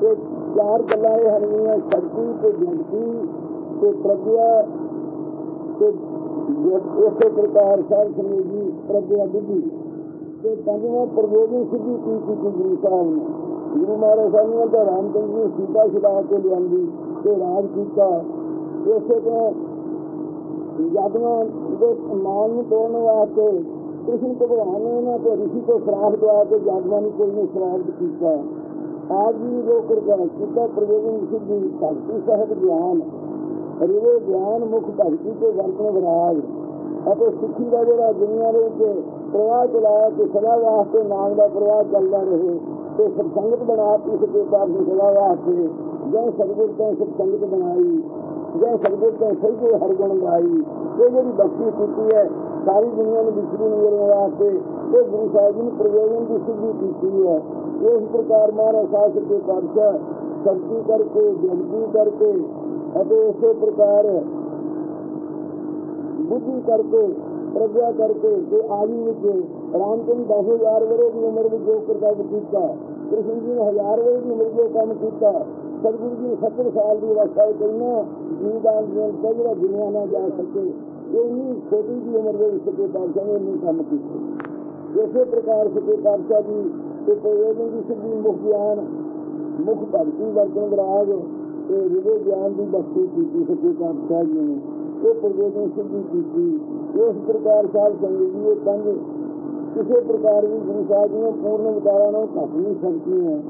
ਇਹ ਚਾਰ ਗੱਲਾਂ ਇਹ ਹਨ ਸ਼ਕਤੀ ਤੇ ਜਗਤੀ ਤੇ ਪ੍ਰਗਿਆ ਤੇ ਇਸੇ ਪ੍ਰਕਾਰ ਸਾਧ ਸੰਗਤ ਜੀ ਪ੍ਰਗਿਆ ਬੁੱਧੀ। ਤੇ ਪੰਜਵਾਂ ਪ੍ਰਯੋਗੀ ਸਿੱਧੀ ਕੀ ਕੀਤੀ ਗੁਰੂ ਸਾਹਿਬ ਨੇ। ਗੁਰੂ ਮਹਾਰਾਜ ਸਾਹਿਬ ਨੇ ਤਾਂ ਰਾਮਚੰਦਰ ਜੀ ਸੀਤਾ ਛੁਡਾ ਕੇ ਲਿਆਂਦੀ ਤੇ ਰਾਜ ਕੀਤਾ। ਇਸੇ ਤਰ੍ਹਾਂ ਯਾਦਵਾਂ ਦੇ ਮਾਨ ਨੂੰ ਤੋੜਨ ਵਾਸਤੇ ਕ੍ਰਿਸ਼ਨ ਭਗਵਾਨ ਨੇ ਉਹਨਾਂ ਤੇ ਰਿਸ਼ੀ ਤੋਂ ਸ਼ਰਾਪ ਦਵਾ ਕੇ ਯਾਦਵਾਂ ਨੂੰ ਕੋਈ ਨੇ ਸ਼ਰਾਪ ਕੀਤਾ ਆਜ ਵੀ ਲੋਕ ਕਰਦਾ ਕੀਤਾ ਪ੍ਰਯੋਗਨ ਸਿੱਧੀ ਭਗਤੀ ਸਹਿਤ ਗਿਆਨ ਰਿਵੇ ਗਿਆਨ, ਮੁਖ ਭਗਤੀ ਤੇ ਵਰਤਨ ਵਿਰਾਜ ਅਤੇ ਸਿੱਖੀ ਦਾ ਜਿਹੜਾ ਦੁਨੀਆ ਦੇ ਵਿੱਚ ਪ੍ਰਵਾਹ ਚਲਾਇਆ ਕਿ ਸਦਾ ਵਾਸਤੇ ਨਾਮ ਦਾ ਪ੍ਰਵਾਹ ਚੱਲਦਾ ਰਹੇ, ਤੇ ਸਤਸੰਗਤ ਬਣਾ ਕੇ ਸੱਚੇ ਪਾਤਸ਼ਾਹ ਸਦਾ ਵਾਸਤੇ ਜੈ ਸਤਿਗੁਰ ਤੋਂ ਸਤਸੰਗਤ ਬਣਾਈ, ਜੈ ਸਤਿਗੁਰ ਤੋਂ ਸਹਿਜੇ ਹਰ ਗੁਣ ਗਾਈ, ਇਹ ਜਿਹੜੀ ਬਖਸ਼ੀ ਕੀਤੀ ਹੈ ਸਾਰੀ ਦੁਨੀਆ ਨੂੰ ਵਿਚਰੀ ਨਿਗਰਨ ਵਾਸਤੇ ਇਹ ਗੁਰੂ ਸਾਹਿਬ ਜੀ ਨੇ ਪ੍ਰਯੋਜਨ ਦੀ ਸਿੱਧੀ ਕੀਤੀ ਹੈ। ਇਸ ਪ੍ਰਕਾਰ ਮਹਾਰਾਜ ਸਾਹਿਬ ਸੱਚੇ ਪਾਤਸ਼ਾਹ ਸ਼ਕਤੀ ਕਰਕੇ ਜਗਤੀ ਕਰਕੇ ਅਤੇ ਇਸੇ ਪ੍ਰਕਾਰ ਬੁੱਧੀ ਕਰਕੇ ਪ੍ਰਗਿਆ ਕਰਕੇ ਤੇ ਆਦਿ ਵਿੱਚ ਰਾਮਚੰਦ 10000 ਵਰੇ ਦੀ ਉਮਰ ਵਿੱਚ ਜੋ ਕਰਤੱਵ ਕੀਤਾ, ਕ੍ਰਿਸ਼ਨ ਜੀ ਨੇ ਹਜ਼ਾਰ ਵਰੇ ਦੀ ਉਮਰ ਜੋ ਕੰਮ ਕੀਤਾ, ਸਤਿਗੁਰੂ ਜੀ 70 ਸਾਲ ਦੀ ਅਵਸਥਾ ਵਿੱਚ ਇੰਨਾ ਜੀਵਦਾਨ ਦੇ ਜਿਹੜਾ ਦੁਨੀਆ ਨਾਲ ਜਾ ਸਕੇ। ਇੰਨੀ ਛੋਟੀ ਜੀ ਉਮਰ ਦੇ ਵਿੱਚ ਕੋਈ ਪਾਤਸ਼ਾਹ ਨੇ ਇੰਨੀ ਕੰਮ ਕੀਤਾ। ਇਸੇ ਪ੍ਰਕਾਰ ਸਕੇ ਪਾਤਸ਼ਾਹ ਜੀ ਤੇ ਕੋਈ ਨਹੀਂ ਸਿੱਧੀ ਮੁਖ ਗਿਆਨ, ਮੁਖ ਭਗਤੀ ਵਰਤਨ ਰਾਜ ਤੇ ਜਿਹੜੇ ਗਿਆਨ ਦੀ ਬਖਸ਼ੀ ਕੀਤੀ ਸਕੇ ਪਾਤਸ਼ਾਹ ਜੀ ਨੇ। ਇਹ ਪ੍ਰਵੇਸ਼ਨ ਸਿੱਧੀ ਕੀਤੀ। ਉਸ ਪ੍ਰਕਾਰ ਸਾਹਿਬ ਸੰਗਤ ਜੀ, ਇਹ ਤੰਗ ਕਿਸੇ ਪ੍ਰਕਾਰ ਵੀ ਗੁਰੂ ਸਾਹਿਬ ਦੀਆਂ ਪੂਰਨ ਵਿਚਾਰਾਂ ਨੂੰ ਘੱਟ ਨਹੀਂ ਸਕਦੀ ਹੈ।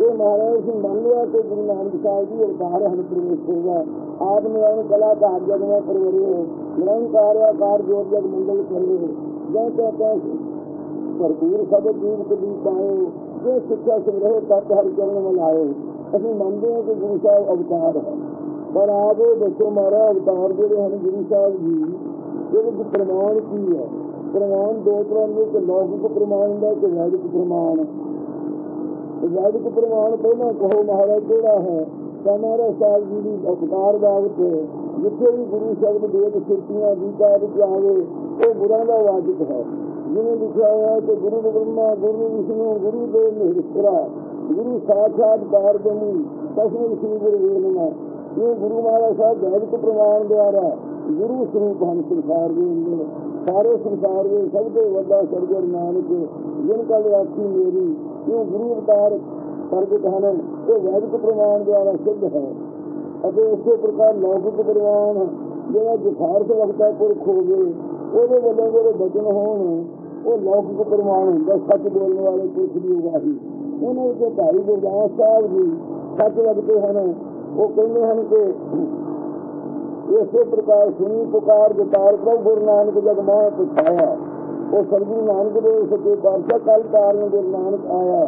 ਇਹ ਮਹਾਰਾਜ ਸਿੰਘ ਮੰਨ ਲਿਆ ਕਿ ਗੁਰੂ ਨਾਨਕ ਸਾਹਿਬ ਜੀ ਅਵਤਾਰ ਹਨ, ਪ੍ਰਵੇਸ਼ ਕਰਵਾ ਆਪ ਨੇ ਉਹਨੂੰ ਕਲਾ ਦਾ ਜਗ ਮੈਂ ਪਰਵਰਿਓ निरंकार कार जोर जग मंगल करो जय कहते ਭਰਪੂਰ ਸਬਦ ਜੀਵ ਕਦੀ ਪਾਇਓ ਜੇ ਸਿੱਖਿਆ ਸੰਗ੍ਰਹਿ ਤਤ ਹਰ ਚਰਨ ਮਲਾਇਓ ਅਸੀਂ ਮੰਨਦੇ ਹਾਂ ਕਿ ਗੁਰੂ ਸਾਹਿਬ ਅਵਤਾਰ ਹੈ ਪਰ ਆਪ ਉਹ ਦੱਸੋ ਮਾਰਾ ਅਵਤਾਰ ਜਿਹੜੇ ਹਨ ਗੁਰੂ ਸਾਹਿਬ ਜੀ ਇਹਦੇ ਵਿੱਚ ਪ੍ਰਮਾਣ ਕੀ ਹੈ ਪ੍ਰਮਾਣ ਦੋ ਤਰ੍ਹਾਂ ਦੇ ਕਿ ਲੌਕਿਕ ਪ੍ਰਮਾਣ ਹੁੰਦਾ ਕਿ ਵੈਦਿਕ ਪ੍ਰਮਾਣ ਵੈਦਿਕ ਪ੍ਰਮਾਣ ਪਹਿਲਾਂ ਕਹੋ ਮਹਾਰਾਜ ਕਿਹੜਾ ਹੈ ਤਾਂ ਮਹਾਰਾਜ ਸਾਹਿਬ ਜੀ ਦੀ ਅਵਤਾਰ ਬਾਬਤ ਜਿੱਥੇ ਵੀ ਗੁਰੂ ਸ਼ਬਦ ਦੇਖ ਸਿਰਤੀਆਂ ਦੀ ਵਿੱਚ ਆਵੇ, ਉਹ ਗੁਰਾਂ ਦਾ ਵਾਜਿਬ ਹੈ। ਜਿਵੇਂ ਲਿਖਿਆ ਹੋਇਆ ਹੈ ਕਿ ਗੁਰੂ ਬ੍ਰਹਮਾ, ਗੁਰੂ ਵਿਸ਼ਨੂੰ, ਗੁਰੂ ਦੇਵ ਮਹੇਸ਼ਵਰਾ ਗੁਰੂ ਸਾਖਾਤ ਬਾਰਦਮੀ ਤਸਮਿ ਸ੍ਰੀ ਗੁਰੂ ਵੇਰਨਮਾ ਇਹ ਗੁਰੂ ਮਹਾਰਾਜ ਸਾਹਿਬ ਵੈਦਿਕ ਪ੍ਰਮਾਣ ਦੁਆਰਾ ਗੁਰੂ ਸਰੂਪ ਹਨ ਸੰਸਾਰ ਦੇ ਅੰਦਰ। ਸਾਰੇ ਸੰਸਾਰ ਦੇ ਸਭ ਤੋਂ ਵੱਡਾ ਸਰਗਰ ਨਾਨਕ, ਜਿਨ ਕਲ ਆਖੀ ਮੇਰੀ, ਇਹ ਗੁਰੂ ਅਵਤਾਰ ਪ੍ਰਗਟ ਹਨ। ਇਹ ਵੈਦਿਕ ਪ੍ਰਮਾਣ ਦੁਆਰਾ ਸਿੱਧ ਹੈ। ਅਤੇ ਇਸੇ ਪ੍ਰਕਾਰ ਲੌਕਿਕ ਪ੍ਰਮਾਣ ਜਿਹੜਾ ਜਖਾਰਤ ਵਕਤਾ ਪੁਰਖ ਹੋਵੇ ਉਹਦੇ ਵੱਲੋਂ ਜਿਹੜੇ ਬਚਨ ਹੋਣ, ਉਹ ਲੌਕਿਕ ਪ੍ਰਮਾਣ ਹੁੰਦਾ, ਸੱਚ ਬੋਲਣ ਵਾਲੇ ਪੁਰਖ ਦੀ ਉਗਾਹੀ ਉਹਨਾਂ ਵਿੱਚ ਭਾਈ ਗੁਰਦਾਸ ਸਾਹਿਬ ਜੀ ਸੱਚ ਲੱਗਦੇ ਹਨ। ਉਹ ਕਹਿੰਦੇ ਹਨ ਕਿ ਇਸੇ ਪ੍ਰਕਾਰ ਸੁਣੀ ਪੁਕਾਰ ਜਤਾਰ ਪ੍ਰਭ ਗੁਰੂ ਨਾਨਕ ਜਗ ਮਾਹ ਪੁਛਾਇਆ, ਉਹ ਸਤਿਗੁਰੂ ਨਾਨਕ ਦੇਵ ਸੱਚੇ ਪਾਤਸ਼ਾਹ ਕੱਲ ਕਾਰਨ ਗੁਰੂ ਨਾਨਕ ਆਇਆ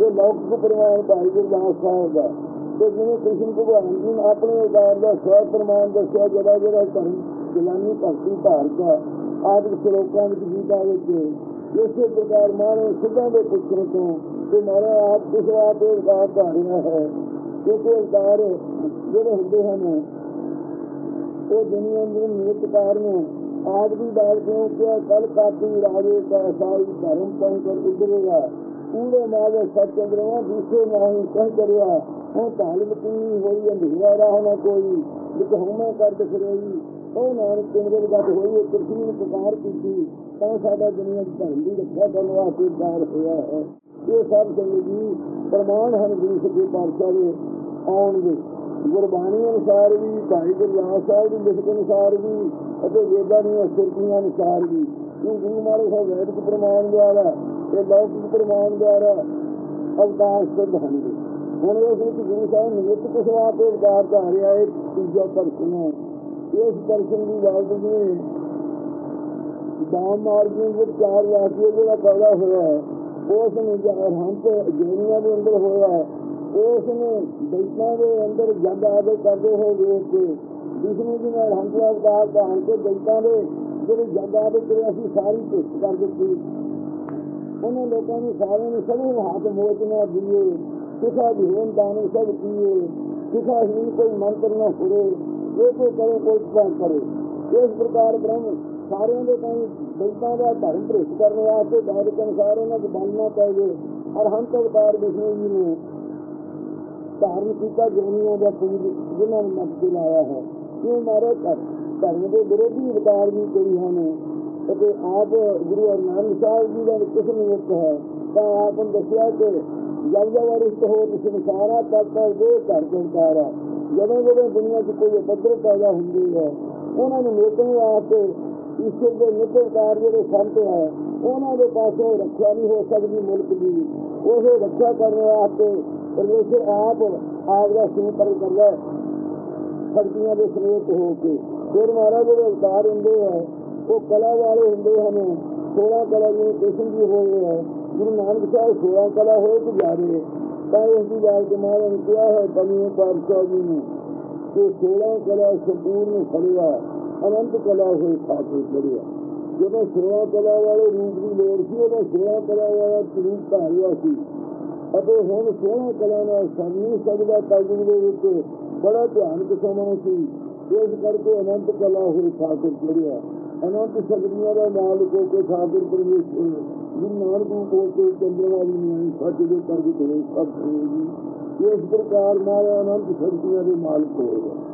ਇਹ ਲੌਕਿਕ ਪ੍ਰਮਾਣ ਭਾਈ ਗੁਰਦਾਸ ਸਾਹਿਬ ਦਾ। ਤੇ ਜਿਵੇਂ ਕ੍ਰਿਸ਼ਨ ਭਗਵਾਨ ਜੀ ਨੇ ਆਪਣੇ ਉਦਾਰ ਦਾ ਸਵੈ ਪ੍ਰਮਾਣ ਦੱਸਿਆ, ਜਿਹੜਾ ਜਿਹੜਾ ਧਰਮ ਜਲਾਨੀ ਭਗਤੀ ਧਾਰਕਾ ਆਦਿ ਸ਼ਲੋਕਾਂ ਵਿੱਚ ਗੀਤਾ ਵਿੱਚ ਇਸੇ ਪ੍ਰਕਾਰ ਮਾਨੋ ਸਿੱਧਾਂ ਦੇ ਪੁੱਤਰ ਤੋਂ ਤੇ ਮਾਰਾ ਆਪ ਇਸ ਆਪ ਉਦਾਰ ਧਾਰਿਆ ਹੈ, ਕਿਉਂਕਿ ਉਦਾਰ ਜਿਹੜੇ ਹੁੰਦੇ ਹਨ, ਉਹ ਦੁਨੀਆ ਦੇ ਨਿਤ ਕਾਰਨ ਆਜ ਦੀ ਬਾਤ ਕਿਉਂ ਕਿ ਕਲ ਕਾਤੀ ਰਾਜੇ ਦਾ ਸਾਈ ਧਰਮ ਪੰਕਰ ਉਦਰੇਗਾ ਪੂਰੇ ਮਾਵੇ ਸੱਚ ਚੰਦਰਮਾ ਦੂਸਰੇ ਨਹੀਂ ਕਹਿ ਕਰਿਆ। ਉਹ ਤਾਲਬ ਕੀ ਹੋਈ ਅੰਧੇਰਾ ਰਾਹ ਨਾ ਕੋਈ ਜਿਤ ਹਉਮੈ ਕਰ ਫਿਰੇਗੀ। ਉਹ ਨਾਨਕ ਚੰਦਰ ਗੱਟ ਹੋਈ, ਉਹ ਕੁਰਸੀ ਨੂੰ ਪੁਕਾਰ ਕੀਤੀ, ਤਾਂ ਸਾਡਾ ਦੁਨੀਆ ਦੀ ਧਰਮ ਦੀ ਰੱਖਿਆ ਕਰਨ ਵਾਸਤੇ ਦਾਰ ਹੋਇਆ ਹੈ। ਇਹ ਸਭ ਸੰਗਤ ਜੀ ਪ੍ਰਮਾਣ ਹਨ ਗੁਰੂ ਸੱਚੇ ਪਾਤਸ਼ਾਹ ਦੇ ਆਉਣਗੇ ਗੁਰਬਾਣੀ ਅਨੁਸਾਰ ਵੀ, ਭਾਈ ਗੁਰਦਾਸ ਸਾਹਿਬ ਦੀ ਲਿਖਤ ਅਨੁਸਾਰ ਵੀ, ਅਤੇ ਵੇਦਾਂ ਦੀਆਂ ਸੁਰਤੀਆਂ ਅਨੁਸਾਰ ਵੀ। ਇਹ ਗੁਰੂ ਮਹਾਰਾਜ ਸਾਹਿਬ ਵੈਦਿਕ ਪ੍ਰਮਾਣ ਦੁਆਰਾ ਇਹ ਲੌਕਿਕ ਪ੍ਰਮਾਣ ਦੁਆਰਾ ਅਵਤਾਰ ਸਿੱਧ ਹਨਗੇ ਹੁਣ ਇਸ ਵਿੱਚ ਗੁਰੂ ਸਾਹਿਬ ਨਿਮਿਤ ਕਿਸਵਾ ਤੇ ਅਵਤਾਰ ਧਾਰਿਆ ਹੈ ਤੀਜਾ ਦਰਸ਼ਨ ਹੈ। ਇਸ ਦਰਸ਼ਨ ਦੀ ਗੱਲ ਜੀ ਦਾਮ ਮਾਰਗੀਂ ਵਿੱਚ ਚਾਰ ਵਾਸੀਏ ਜਿਹੜਾ ਪੈਦਾ ਹੋਇਆ ਹੈ, ਉਸ ਨੂੰ ਹੰਤ ਜੋਨੀਆਂ ਦੇ ਅੰਦਰ ਹੋਇਆ ਹੈ, ਉਸ ਨੂੰ ਦੈਤਾਂ ਦੇ ਅੰਦਰ ਜਗ ਆਦੇ ਕਰਦੇ ਹੋਏ ਵੇਖ ਕੇ, ਵਿਸ਼ਨੂੰ ਜੀ ਨੇ ਹੰਤ ਅਵਤਾਰ ਦਾ ਹੰਤ ਦੈਤਾਂ ਦੇ ਜਿਹੜੇ ਜਗ ਆਦੇ ਕਰਿਆ ਸੀ, ਸਾਰੀ ਭੇਟ ਕਰ ਦਿੱਤੀ। ਉਹਨਾਂ ਲੋਕਾਂ ਨੂੰ ਸਾਰਿਆਂ ਨੂੰ ਸਭ ਨੂੰ ਹੱਥ ਮੋਚਨਾ ਦਿਏ ਕਿਸਾ ਦੀ ਹੋਣ ਦਾਨ ਸਭ ਕੀਏ, ਕਿਸਾ ਹੀ ਕੋਈ ਮੰਤਰ ਨਾ ਹੋਵੇ ਇਹ ਕੋ ਕਰੇ ਕੋਈ ਕੰਮ ਇਸ ਪ੍ਰਕਾਰ ਬ੍ਰਹਮ ਸਾਰਿਆਂ ਦੇ ਕਈ ਦੈਤਾਂ ਦਾ ਧਰਮ ਭ੍ਰਿਸ਼ਟ ਕਰਨ ਵਾਸਤੇ ਵੈਦਿਕ ਅਨੁਸਾਰ ਉਹਨਾਂ ਨੂੰ ਬੰਨਣਾ ਪਏਗੇ ਅਰਹੰਤ ਅਵਤਾਰ ਵਿਸ਼ਨੂੰ ਜੀ ਨੇ ਧਾਰਨ ਕੀਤਾ ਜੋਨੀਆਂ ਦਾ ਪੂਜ ਜਿਨ੍ਹਾਂ ਨੂੰ ਮੱਤ ਲਾਇਆ ਹੈ। ਇਹ ਮਾਰੇ ਧਰਮ ਦੇ ਵਿਰੋਧੀ ਅਵਤਾਰ ਵੀ ਕਈ ਹਨ ਅਤੇ ਆਪ ਗੁਰੂ ਅਰਜਨ ਸਾਹਿਬ ਜੀ ਦਾ ਕਿਸਮ ਇੱਕ ਹੈ। ਤਾਂ ਆਪ ਨੂੰ ਦੱਸਿਆ ਕਿ ਜਦ ਜਦ ਰਿਸ਼ਤ ਹੋ ਇਸ ਸੰਸਾਰਾ ਤੱਕ ਦੇ ਘਰ ਚੰਕਾਰਾ ਜਦੋਂ ਜਦੋਂ ਦੁਨੀਆ 'ਚ ਕੋਈ ਉਪਦਰ ਪੈਦਾ ਹੁੰਦੀ ਹੈ, ਉਹਨਾਂ ਨੂੰ ਮੇਟਣ ਵਾਸਤੇ ਈਸ਼ਵਰ ਦੇ ਨਿਕਲਕਾਰ ਜਿਹੜੇ ਸੰਤ ਹੈ, ਉਹਨਾਂ ਦੇ ਪਾਸੋਂ ਰੱਖਿਆ ਨਹੀਂ ਹੋ ਸਕਦੀ ਮੁਲਕ ਦੀ। ਉਹ ਰੱਖਿਆ ਕਰਨ ਵਾਸਤੇ ਪਰਮੇਸ਼ਰ ਆਪ ਆਪਦਾ ਦਾ ਸਿੰਪਰ ਕਰਦਾ ਸ਼ਕਤੀਆਂ ਦੇ ਸਮੇਤ ਹੋ ਕੇ। ਫਿਰ ਮਹਾਰਾਜ ਜਿਹੜੇ ਅਵਤਾਰ ਹੁੰਦੇ ਆ, ਉਹ ਕਲਾ ਵਾਲੇ ਹੁੰਦੇ ਹਨ। 16 ਕਲਾ ਜਿਵੇਂ ਕਿਸਮ ਜੀ ਹੋਏ ਹੈ ਗੁਰੂ ਨਾਨਕ ਸਾਹਿਬ 16 ਕਲਾ ਹੋਏ ਕਿ ਜਾਰੇ ਤਾਂ ਇਸ ਦੀ ਗੱਲ ਕਿ ਨੇ ਕਿਹਾ ਹੈ ਕਮੀਆਂ ਪਾਤਸ਼ਾਹ ਜੀ ਨੂੰ ਕਿ 16 ਕਲਾ ਸੰਪੂਰਨ ਫੜਿਆ, ਅਨੰਤ ਕਲਾ ਹੋਈ ਖਾਤੇ ਫੜਿਆ ਜਦੋਂ 16 ਕਲਾ ਵਾਲੇ ਰੂਪ ਦੀ ਲੋੜ ਸੀ, ਉਹਦਾ 16 ਕਲਾ ਵਾਲਾ ਰੂਪ ਧਾਰਿਆ ਸੀ। ਅਤੇ ਹੁਣ 16 ਕਲਾ ਨਾਲ ਸਾਨੂੰ ਸਕਦਾ ਕਲਯੁਗ ਦੇ ਵਿੱਚ ਬੜਾ ਧਿਆਨ ਕਿਸਮਾਂ ਸੀ, ਇਸ ਕਰਕੇ ਅਨੰਤ ਕਲਾ ਹੋਈ ਖਾਤਰ ਚੜਿਆ ਅਨੰਤ ਸ਼ਕਤੀਆਂ ਦਾ ਮਾਲਕ ਹੋ ਕੇ ਖਾਤਰ ਪਰਮੇਸ਼ਰ ਗੁਰੂ ਨਾਨਕ ਨੂੰ ਕੋਲ ਕੇ ਚੰਦਰਮਾ ਦੀ ਨਹੀਂ, ਸੱਚ ਦੇ ਕਰ ਕੇ ਸਭ ਕਰੇਗੀ ਇਸ ਪ੍ਰਕਾਰ ਮਾਇਆ ਅਨੰਤ ਸ਼ਕਤੀਆਂ ਦੇ ਮਾਲਕ ਹੋਏਗਾ